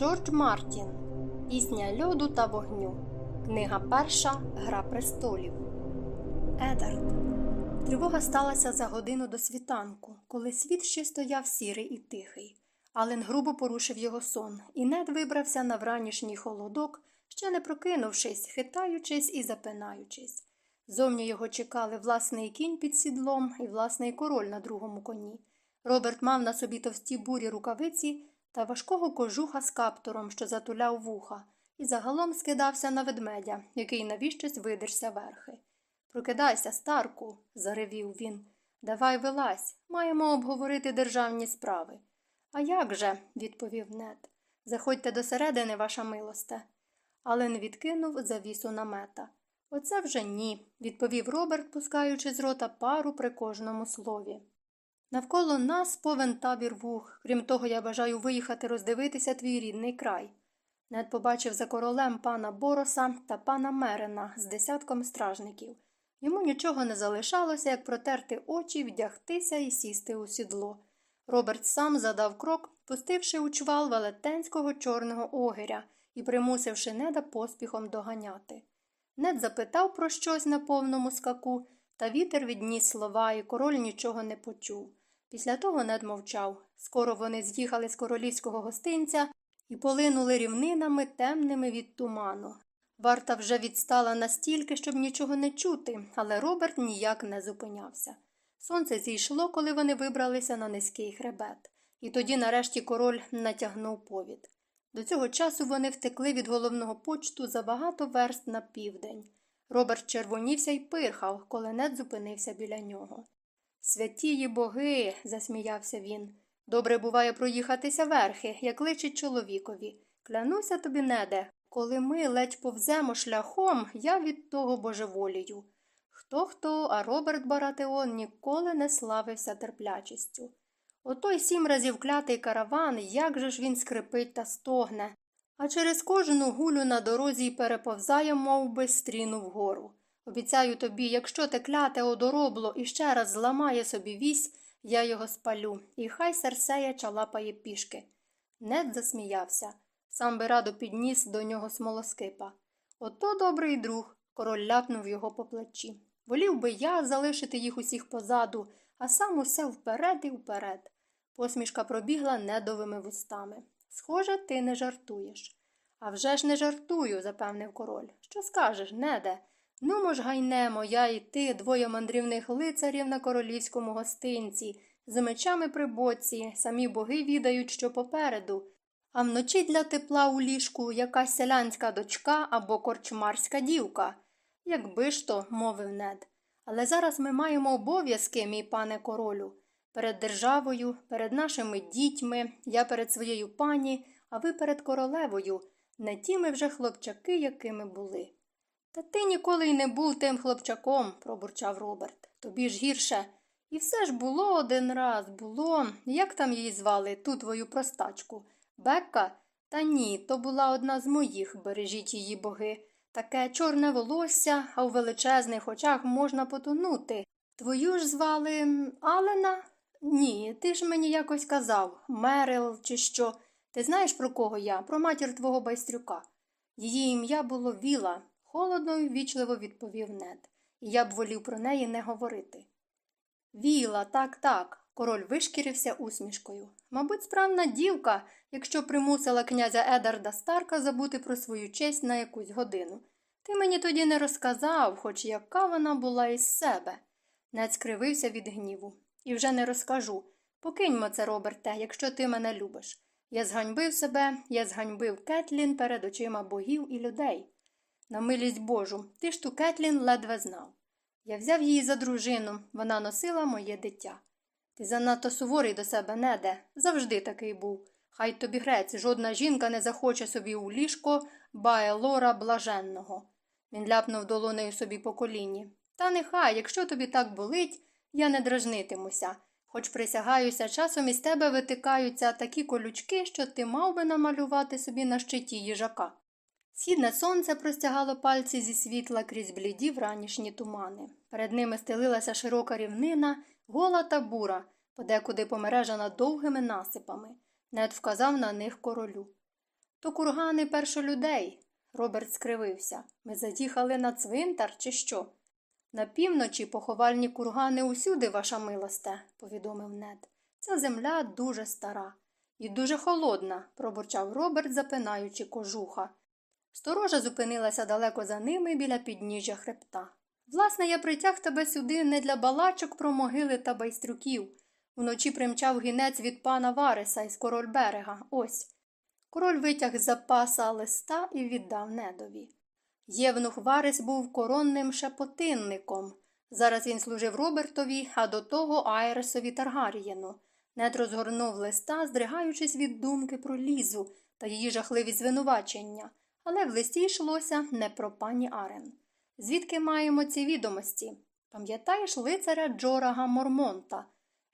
Джордж Мартін Пісня льоду та вогню. Книга перша Гра престолів. Едард. Тривога сталася за годину до світанку, коли світ ще стояв сірий і тихий. Ален грубо порушив його сон, і нед вибрався на вранішній холодок, ще не прокинувшись, хитаючись і запинаючись. Зовні його чекали власний кінь під сідлом і власний король на другому коні. Роберт мав на собі товсті бурі рукавиці та важкого кожуха з каптуром, що затуляв вуха, і загалом скидався на ведмедя, який навіщось видерся верхи. Прокидайся, старку, заревів він. Давай вилазь, маємо обговорити державні справи. А як же, відповів нед. Заходьте до середини, ваша милосте. Ален відкинув завісу намета. Оце вже ні, відповів Роберт, пускаючи з рота пару при кожному слові. Навколо нас повен табір вух. Крім того, я бажаю виїхати роздивитися твій рідний край. Нед побачив за королем пана Бороса та пана Мерена з десятком стражників. Йому нічого не залишалося, як протерти очі, вдягтися і сісти у сідло. Роберт сам задав крок, пустивши у чвал велетенського чорного огиря і примусивши неда поспіхом доганяти. Нед запитав про щось на повному скаку, та вітер відніс слова, і король нічого не почув. Після того нед мовчав. Скоро вони з'їхали з королівського гостинця і полинули рівнинами темними від туману. Варта вже відстала настільки, щоб нічого не чути, але Роберт ніяк не зупинявся. Сонце зійшло, коли вони вибралися на низький хребет, і тоді, нарешті, король натягнув повід. До цього часу вони втекли від головного почту за багато верст на південь. Роберт червонівся й пирхав, коли нед зупинився біля нього. Святії боги, засміявся він. Добре буває проїхатися верхи, як личить чоловікові. Клянуся тобі, неде, коли ми ледь повземо шляхом, я від того божеволію. Хто хто, а Роберт Баратеон ніколи не славився терплячістю. Отой сім разів клятий караван, як же ж він скрипить та стогне, а через кожну гулю на дорозі й переповзає, мов би, стріну вгору. Обіцяю тобі, якщо те кляте одоробло і ще раз зламає собі вісь, я його спалю, і хай Серсея чалапає пішки. Нед засміявся. Сам би радо підніс до нього смолоскипа. Ото добрий друг, король ляпнув його по плечі. Волів би я залишити їх усіх позаду, а сам усе вперед і вперед. Посмішка пробігла недовими вустами. Схоже, ти не жартуєш. «А вже ж не жартую, запевнив король. Що скажеш, неде? Ну, мож гайнемо, я і ти, двоє мандрівних лицарів на королівському гостинці, з мечами при боці, самі боги відають, що попереду, а вночі для тепла у ліжку якась селянська дочка або корчмарська дівка. Якби ж то, мовив нед. Але зараз ми маємо обов'язки, мій пане королю. Перед державою, перед нашими дітьми, я перед своєю пані, а ви перед королевою, не ті ми вже хлопчаки, якими були. Та ти ніколи й не був тим хлопчаком, пробурчав Роберт. Тобі ж гірше. І все ж було один раз, було. Як там її звали, ту твою простачку? Бекка? Та ні, то була одна з моїх, бережіть її боги. Таке чорне волосся, а у величезних очах можна потонути. Твою ж звали Алена? Ні, ти ж мені якось казав Мерил, чи що. Ти знаєш, про кого я? Про матір твого байстрюка. Її ім'я було Віла, холодно і ввічливо відповів нед, і я б волів про неї не говорити. Віла, так, так, король вишкірився усмішкою. Мабуть, справна дівка, якщо примусила князя Едарда Старка забути про свою честь на якусь годину. Ти мені тоді не розказав, хоч яка вона була із себе. Нед скривився від гніву. І вже не розкажу. Покиньмо це, Роберте, якщо ти мене любиш. Я зганьбив себе, я зганьбив Кетлін перед очима богів і людей. На милість Божу, ти ж ту Кетлін ледве знав. Я взяв її за дружину, вона носила моє дитя. Ти занадто суворий до себе, неде, завжди такий був. Хай тобі грець, жодна жінка не захоче собі у ліжко бає лора блаженного. Він ляпнув долонею собі по коліні. Та нехай, якщо тобі так болить, я не дражнитимуся, хоч присягаюся, часом із тебе витикаються такі колючки, що ти мав би намалювати собі на щиті їжака. Східне сонце простягало пальці зі світла крізь бліді вранішні тумани. Перед ними стелилася широка рівнина, гола та бура, подекуди помережана довгими насипами. Нед вказав на них королю. То кургани першолюдей. Роберт скривився. Ми заїхали на цвинтар, чи що? На півночі поховальні кургани усюди, ваша милосте, повідомив нед. Ця земля дуже стара і дуже холодна, пробурчав Роберт, запинаючи кожуха. Сторожа зупинилася далеко за ними біля підніжжя хребта. Власне, я притяг тебе сюди не для балачок про могили та байстрюків. Уночі примчав гінець від пана Вареса із король берега. Ось. Король витяг з запаса листа і віддав недові. Євнух Варес був коронним шепотинником. Зараз він служив Робертові, а до того Айресові Таргарієну. Нед розгорнув листа, здригаючись від думки про лізу та її жахливі звинувачення, але в листі йшлося не про пані Арен. Звідки маємо ці відомості? Пам'ятаєш лицаря Джорага Мормонта?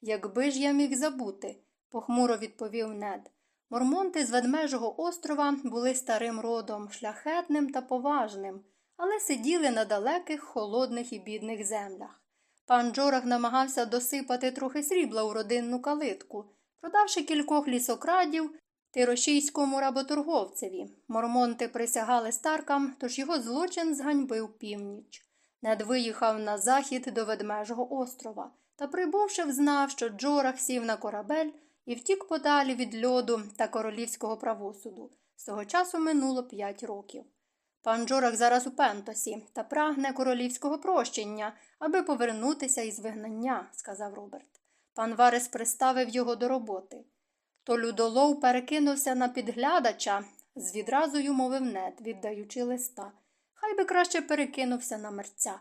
Якби ж я міг забути, похмуро відповів нед. Мормонти з ведмежого острова були старим родом, шляхетним та поважним, але сиділи на далеких, холодних і бідних землях. Пан Джорах намагався досипати трохи срібла у родинну калитку, продавши кількох лісокрадів тирошійському работорговцеві. Мормонти присягали старкам, тож його злочин зганьбив північ. Нед виїхав на захід до ведмежого острова та, прибувши, взнав, що Джорах сів на корабель і втік подалі від льоду та королівського правосуду. З того часу минуло п'ять років. Пан Джорах зараз у пентосі та прагне королівського прощення, аби повернутися із вигнання, сказав Роберт. Пан Варес приставив його до роботи. То людолов перекинувся на підглядача, з відразою мовив нед, віддаючи листа. Хай би краще перекинувся на мерця.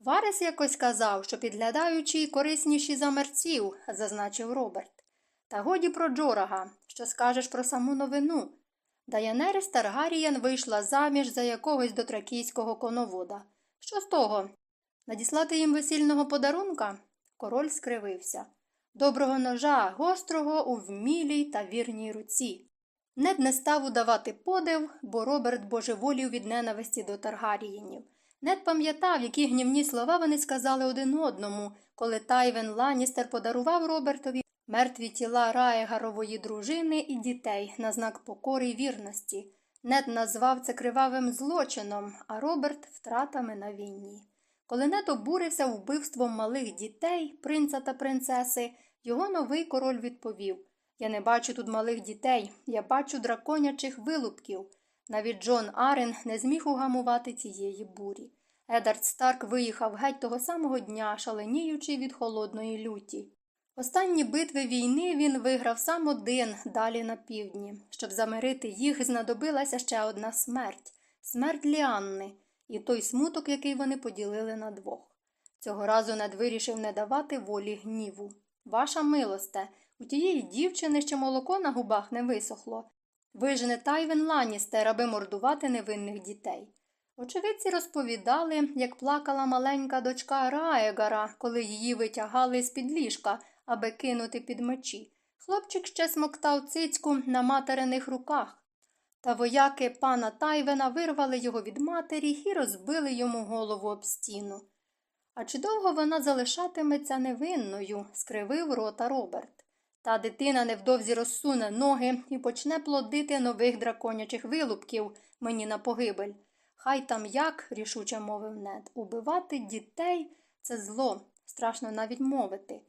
Варес якось казав, що підглядаючі корисніші за мерців, зазначив Роберт. Та годі про Джорага, що скажеш про саму новину. Даянерис Таргарієн вийшла заміж за якогось дотракійського коновода. Що з того? Надіслати їм весільного подарунка? Король скривився. Доброго ножа, гострого у вмілій та вірній руці. Нед не став удавати подив, бо Роберт божеволів від ненависті до Таргарієнів. Нед пам'ятав, які гнівні слова вони сказали один одному, коли Тайвен Ланістер подарував Робертові мертві тіла Раєгарової дружини і дітей на знак покори й вірності. Нед назвав це кривавим злочином, а Роберт втратами на війні. Коли Нед обурився вбивством малих дітей, принца та принцеси, його новий король відповів Я не бачу тут малих дітей, я бачу драконячих вилупків. Навіть Джон Арен не зміг угамувати цієї бурі. Едард Старк виїхав геть того самого дня, шаленіючи від холодної люті. Останні битви війни він виграв сам один далі на півдні. Щоб замирити їх, знадобилася ще одна смерть смерть Ліанни і той смуток, який вони поділили на двох. Цього разу над вирішив не давати волі гніву. Ваша милосте, у тієї дівчини ще молоко на губах не висохло. Ви ж не Тайвен Ланістер, аби мордувати невинних дітей. Очевидці розповідали, як плакала маленька дочка Раегара, коли її витягали з під ліжка, аби кинути під мечі. Хлопчик ще смоктав цицьку на материних руках. Та вояки пана Тайвена вирвали його від матері і розбили йому голову об стіну. А чи довго вона залишатиметься невинною? скривив рота Роберт. Та дитина невдовзі розсуне ноги і почне плодити нових драконячих вилупків мені на погибель. Хай там як, рішуче мовив нед, убивати дітей це зло, страшно навіть мовити.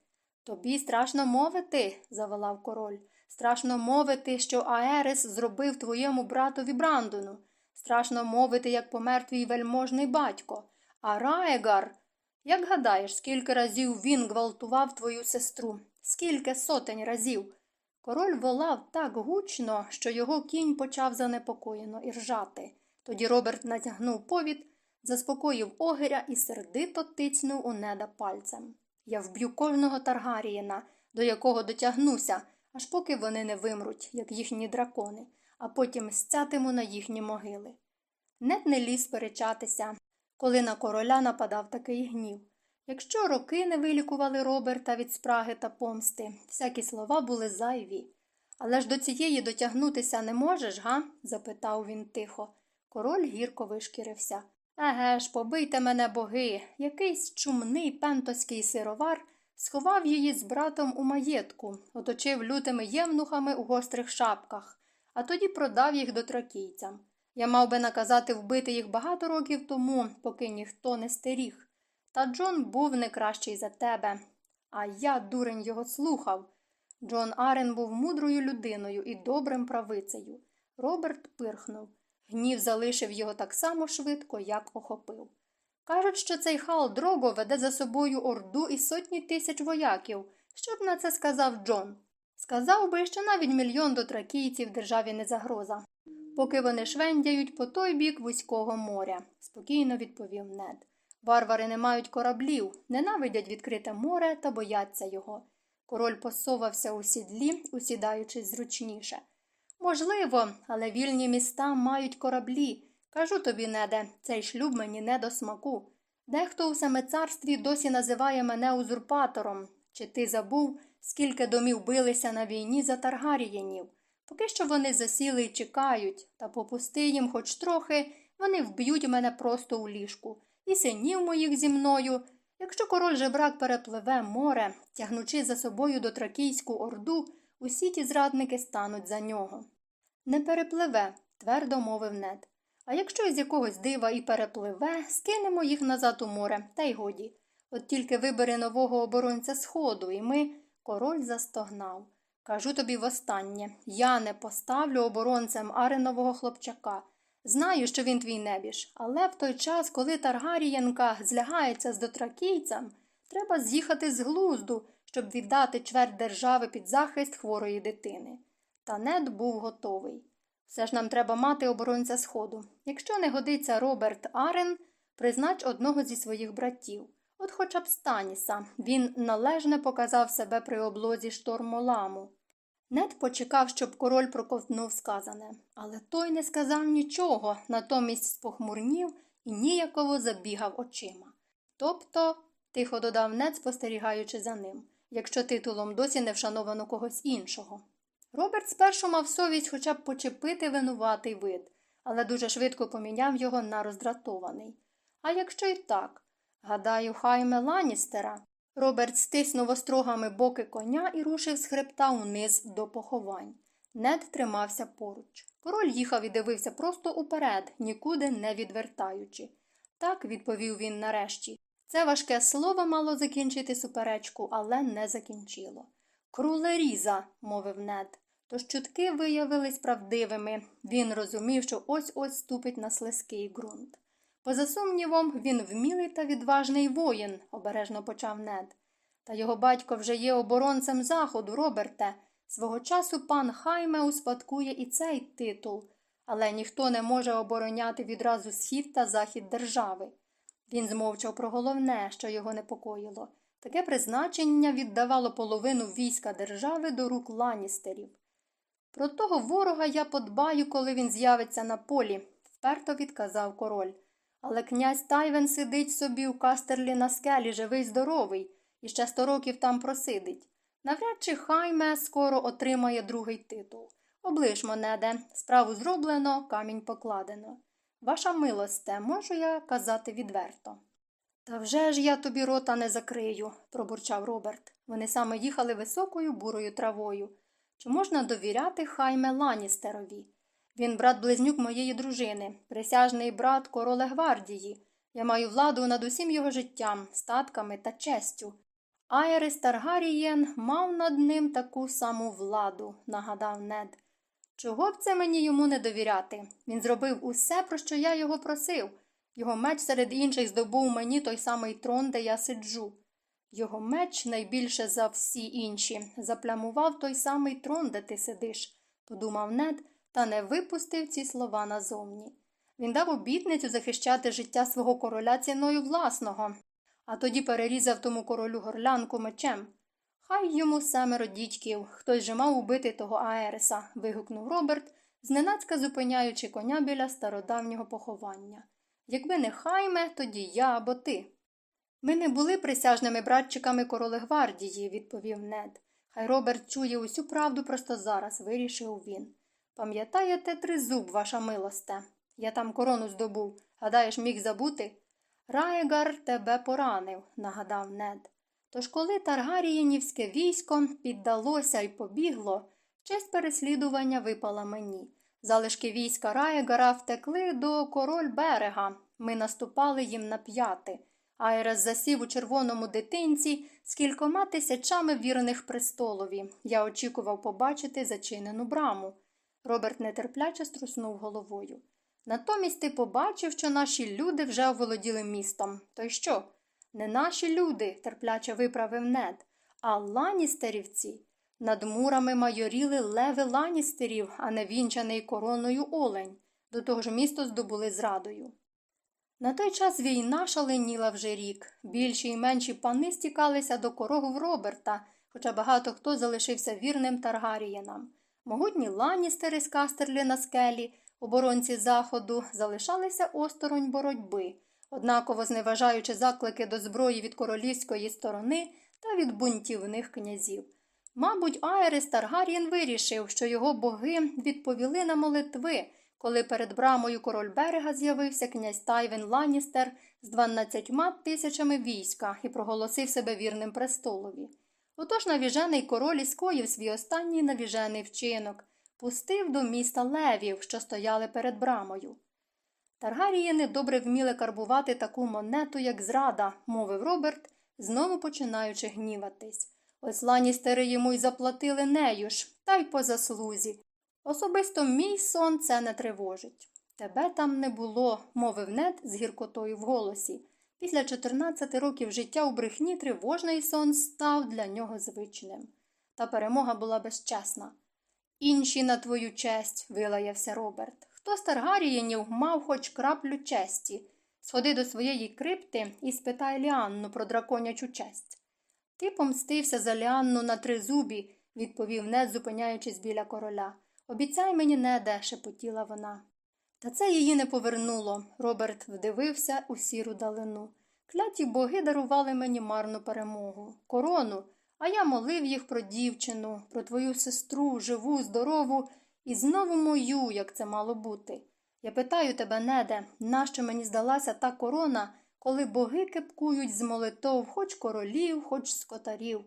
Тобі страшно мовити, заволав король. Страшно мовити, що Аерес зробив твоєму братові Брандону. Страшно мовити, як помер твій вельможний батько. А Раегар. Як гадаєш, скільки разів він гвалтував твою сестру? Скільки сотень разів? Король волав так гучно, що його кінь почав занепокоєно іржати. Тоді Роберт натягнув повід, заспокоїв огиря і сердито тицнув у неда пальцем. Я вб'ю кожного Таргарієна, до якого дотягнуся, аж поки вони не вимруть, як їхні дракони, а потім стятиму на їхні могили. Нет не ліз сперечатися, коли на короля нападав такий гнів. Якщо роки не вилікували Роберта від спраги та помсти, всякі слова були зайві. Але ж до цієї дотягнутися не можеш, га? запитав він тихо. Король гірко вишкірився. Еге ж, побийте мене боги. Якийсь чумний пентоський сировар сховав її з братом у маєтку, оточив лютими євнухами у гострих шапках, а тоді продав їх дотракійцям. Я мав би наказати вбити їх багато років тому, поки ніхто не стеріг. Та Джон був не кращий за тебе. А я, дурень, його слухав. Джон Арен був мудрою людиною і добрим правицею. Роберт пирхнув. Гнів залишив його так само швидко, як охопив. Кажуть, що цей хал Дрого веде за собою орду і сотні тисяч вояків. Що б на це сказав Джон? Сказав би, що навіть мільйон дотракійців державі не загроза, поки вони швендяють по той бік вузького моря, спокійно відповів нед. Варвари не мають кораблів, ненавидять відкрите море та бояться його. Король посовався у сідлі, усідаючись зручніше. Можливо, але вільні міста мають кораблі. Кажу тобі, неде, цей шлюб мені не до смаку. Дехто у саме царстві досі називає мене узурпатором. Чи ти забув, скільки домів билися на війні за Таргарієнів? Поки що вони засіли і чекають, та попусти їм хоч трохи, вони вб'ють мене просто у ліжку, і синів моїх зі мною. Якщо король жебрак перепливе море, тягнучи за собою до тракійську орду, усі ті зрадники стануть за нього. Не перепливе, твердо мовив нед. А якщо із якогось дива і перепливе, скинемо їх назад у море, та й годі. От тільки вибери нового оборонця сходу, і ми. Король застогнав. Кажу тобі востаннє я не поставлю оборонцем аренового хлопчака. Знаю, що він твій небіж, але в той час, коли Таргарієнка злягається з дотракійцем, треба з'їхати з глузду, щоб віддати чверть держави під захист хворої дитини. Та нед був готовий. Все ж нам треба мати оборонця сходу. Якщо не годиться Роберт Арен, признач одного зі своїх братів. От хоча б Станіса, він належне показав себе при облозі штормоламу. Нед почекав, щоб король проковтнув сказане, але той не сказав нічого, натомість спохмурнів і ніяково забігав очима. Тобто, тихо додав нед, спостерігаючи за ним, якщо титулом досі не вшановано когось іншого. Роберт спершу мав совість хоча б почепити винуватий вид, але дуже швидко поміняв його на роздратований. А якщо й так, гадаю, хайме Ланістера. Роберт стиснув острогами боки коня і рушив з хребта униз до поховань. Нед тримався поруч. Король їхав і дивився просто уперед, нікуди не відвертаючи. Так, відповів він нарешті. Це важке слово мало закінчити суперечку, але не закінчило. Крулеріза, мовив нед. Тож чутки виявились правдивими. Він розумів, що ось ось ступить на слизький ґрунт. Поза сумнівом, він вмілий та відважний воїн, обережно почав нед. Та його батько вже є оборонцем заходу, Роберте. Свого часу пан Хайме успадкує і цей титул, але ніхто не може обороняти відразу схід та захід держави. Він змовчав про головне, що його непокоїло. Таке призначення віддавало половину війська держави до рук ланістерів. Про того ворога я подбаю, коли він з'явиться на полі, вперто відказав король. Але князь Тайвен сидить собі у кастерлі на скелі, живий здоровий, і ще сто років там просидить. Навряд чи хайме скоро отримає другий титул. Оближ, монеде, справу зроблено, камінь покладено. Ваша милосте, можу я казати відверто. Та вже ж я тобі рота не закрию, пробурчав Роберт. Вони саме їхали високою бурою травою. Чи можна довіряти хайме Ланістерові? Він брат близнюк моєї дружини, присяжний брат короле гвардії. Я маю владу над усім його життям, статками та честю. Айрис Таргарієн мав над ним таку саму владу, нагадав нед. Чого б це мені йому не довіряти? Він зробив усе, про що я його просив. Його меч серед інших здобув мені той самий трон, де я сиджу. Його меч найбільше за всі інші, заплямував той самий трон, де ти сидиш, подумав нед та не випустив ці слова назовні. Він дав обітницю захищати життя свого короля ціною власного, а тоді перерізав тому королю горлянку мечем. Хай йому семеро дідьків, хтось же мав убити того Аереса, вигукнув Роберт, зненацька зупиняючи коня біля стародавнього поховання. Якби не хайме, тоді я або ти. Ми не були присяжними братчиками короли гвардії, відповів нед. Хай Роберт чує усю правду просто зараз, вирішив він. Пам'ятаєте тризуб, ваша милосте? Я там корону здобув. Гадаєш, міг забути? Раєгар тебе поранив, нагадав нед. Тож, коли Таргарієнівське військо піддалося і побігло, Честь переслідування випала мені. Залишки війська Раєгара втекли до король берега. Ми наступали їм на п'яти. Айрес засів у червоному дитинці з кількома тисячами вірних престолові. Я очікував побачити зачинену браму. Роберт нетерпляче струснув головою. Натомість ти побачив, що наші люди вже оволоділи містом. То й що? Не наші люди, терпляче виправив нед, а ланістерівці. Над мурами майоріли леви ланістерів, а не вінчаний короною олень. До того ж місто здобули зрадою. На той час війна шаленіла вже рік. Більші й менші пани стікалися до корогу Роберта, хоча багато хто залишився вірним Таргарієнам. Могутні ланістери з Кастерлі на скелі, оборонці заходу, залишалися осторонь боротьби, однаково зневажаючи заклики до зброї від королівської сторони та від бунтівних князів. Мабуть, Аерес Таргарієн вирішив, що його боги відповіли на молитви, коли перед брамою король берега з'явився князь Тайвен Ланістер з дванадцятьма тисячами війська і проголосив себе вірним престолові. Отож навіжений король і скоїв свій останній навіжений вчинок, пустив до міста левів, що стояли перед брамою. Таргарієни добре вміли карбувати таку монету, як зрада, мовив Роберт, знову починаючи гніватись. Ланістери йому й заплатили нею ж, та й по заслузі. Особисто мій сон це не тривожить. Тебе там не було, мовив нед з гіркотою в голосі. Після 14 років життя у брехні тривожний сон став для нього звичним. Та перемога була безчесна. Інші на твою честь, вилаявся Роберт. Хто з Таргарієнів мав хоч краплю честі? Сходи до своєї крипти і спитай Ліанну про драконячу честь. Ти помстився за Ліанну на тризубі, відповів нед, зупиняючись біля короля. Обіцяй мені, неде, шепотіла вона. Та це її не повернуло. Роберт вдивився у сіру далину. Кляті боги дарували мені марну перемогу, корону, а я молив їх про дівчину, про твою сестру, живу, здорову і знову мою, як це мало бути. Я питаю тебе, неде, нащо мені здалася та корона, коли боги кепкують з молитов хоч королів, хоч скотарів.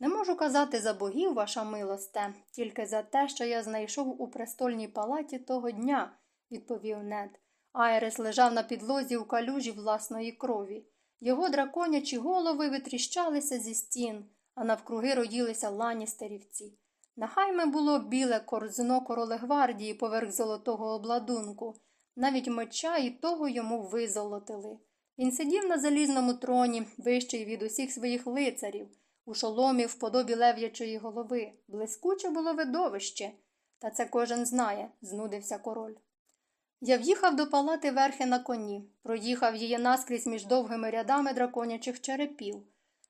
Не можу казати за богів, ваша милосте, тільки за те, що я знайшов у престольній палаті того дня, відповів нед. Айрес лежав на підлозі у калюжі власної крові. Його драконячі голови витріщалися зі стін, а навкруги роїлися ланістерівці. На хайме було біле корзно королегвардії поверх золотого обладунку, навіть меча і того йому визолотили. Він сидів на залізному троні, вищий від усіх своїх лицарів, у шоломі в подобі лев'ячої голови. Блискуче було видовище. Та це кожен знає, знудився король. Я в'їхав до палати верхи на коні, проїхав її наскрізь між довгими рядами драконячих черепів.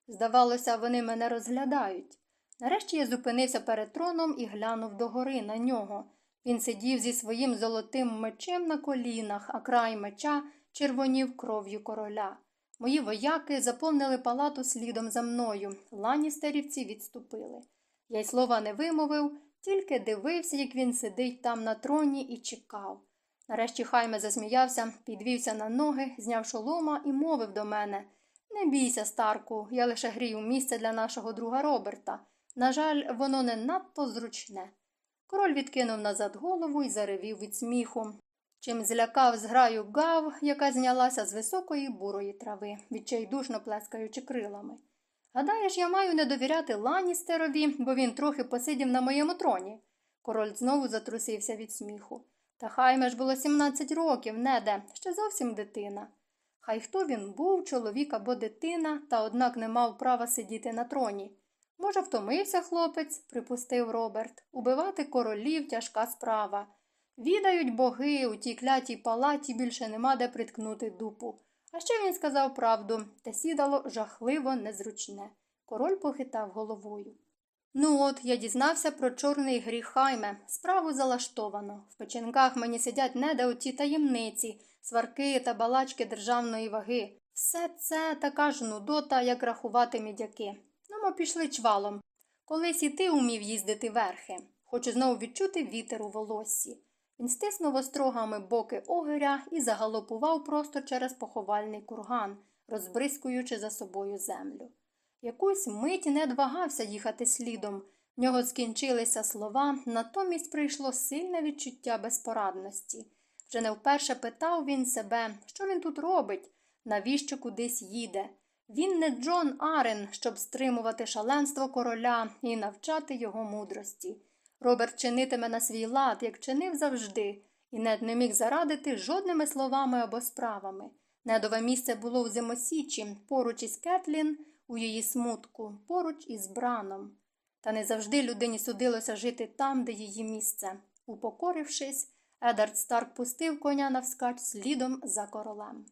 Здавалося, вони мене розглядають. Нарешті я зупинився перед троном і глянув догори на нього. Він сидів зі своїм золотим мечем на колінах, а край меча червонів кров'ю короля. Мої вояки заповнили палату слідом за мною. Ланістерівці відступили. Я й слова не вимовив, тільки дивився, як він сидить там на троні і чекав. Нарешті хайме засміявся, підвівся на ноги, зняв шолома і мовив до мене Не бійся, Старку, я лише грію місце для нашого друга Роберта. На жаль, воно не надто зручне. Король відкинув назад голову і заревів від сміху. Чим злякав зграю гав, яка знялася з високої бурої трави, відчайдушно плескаючи крилами. Гадаєш, я маю не довіряти Ланістерові, бо він трохи посидів на моєму троні. Король знову затрусився від сміху. Та хайме ж було 17 років, неде, ще зовсім дитина. Хай хто він був, чоловік або дитина, та однак не мав права сидіти на троні. Може, втомився хлопець, припустив Роберт. Убивати королів тяжка справа. Відають боги, у тій клятій палаті більше нема де приткнути дупу. А ще він сказав правду, те сідало жахливо незручне. Король похитав головою. Ну от, я дізнався про чорний гріх хайме. Справу залаштовано. В печінках мені сидять неде оті таємниці, сварки та балачки державної ваги. Все це така ж нудота, як рахувати мідяки. Ну, ми пішли чвалом. Колись і ти умів їздити верхи. Хочу знову відчути вітер у волоссі. Він стиснув острогами боки огиря і загалопував просто через поховальний курган, розбризкуючи за собою землю. Якусь мить не вагався їхати слідом. В нього скінчилися слова, натомість прийшло сильне відчуття безпорадності. Вже не вперше питав він себе, що він тут робить, навіщо кудись їде. Він не Джон Арен, щоб стримувати шаленство короля і навчати його мудрості. Роберт чинитиме на свій лад, як чинив завжди, і нед не міг зарадити жодними словами або справами. Недове місце було в зимосічі, поруч із Кетлін, у її смутку, поруч із браном. Та не завжди людині судилося жити там, де її місце. Упокорившись, Едард Старк пустив коня навскач слідом за королем.